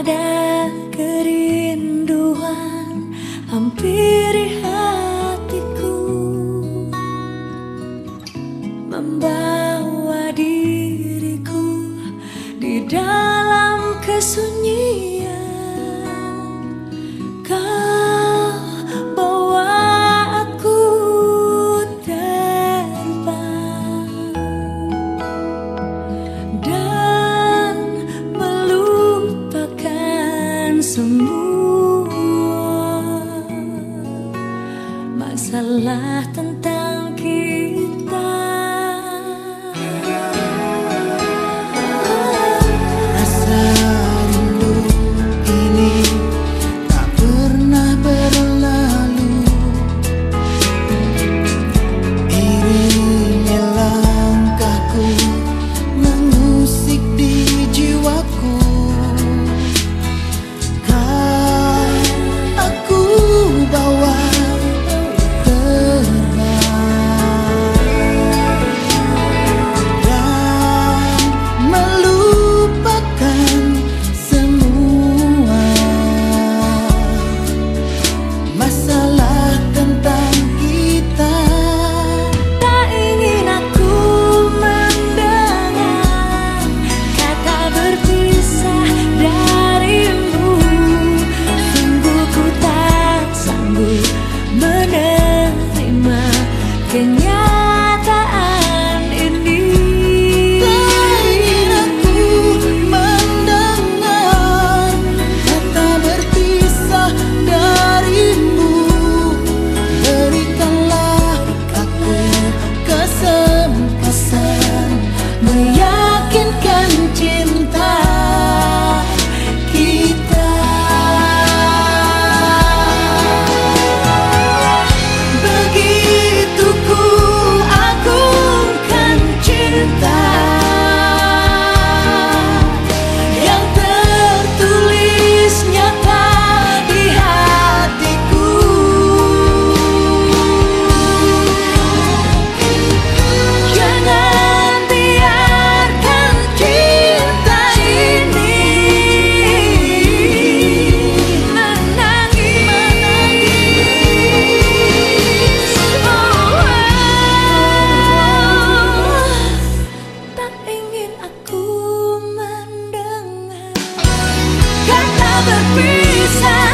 ada kerinduan hampir. masalah tentang bisa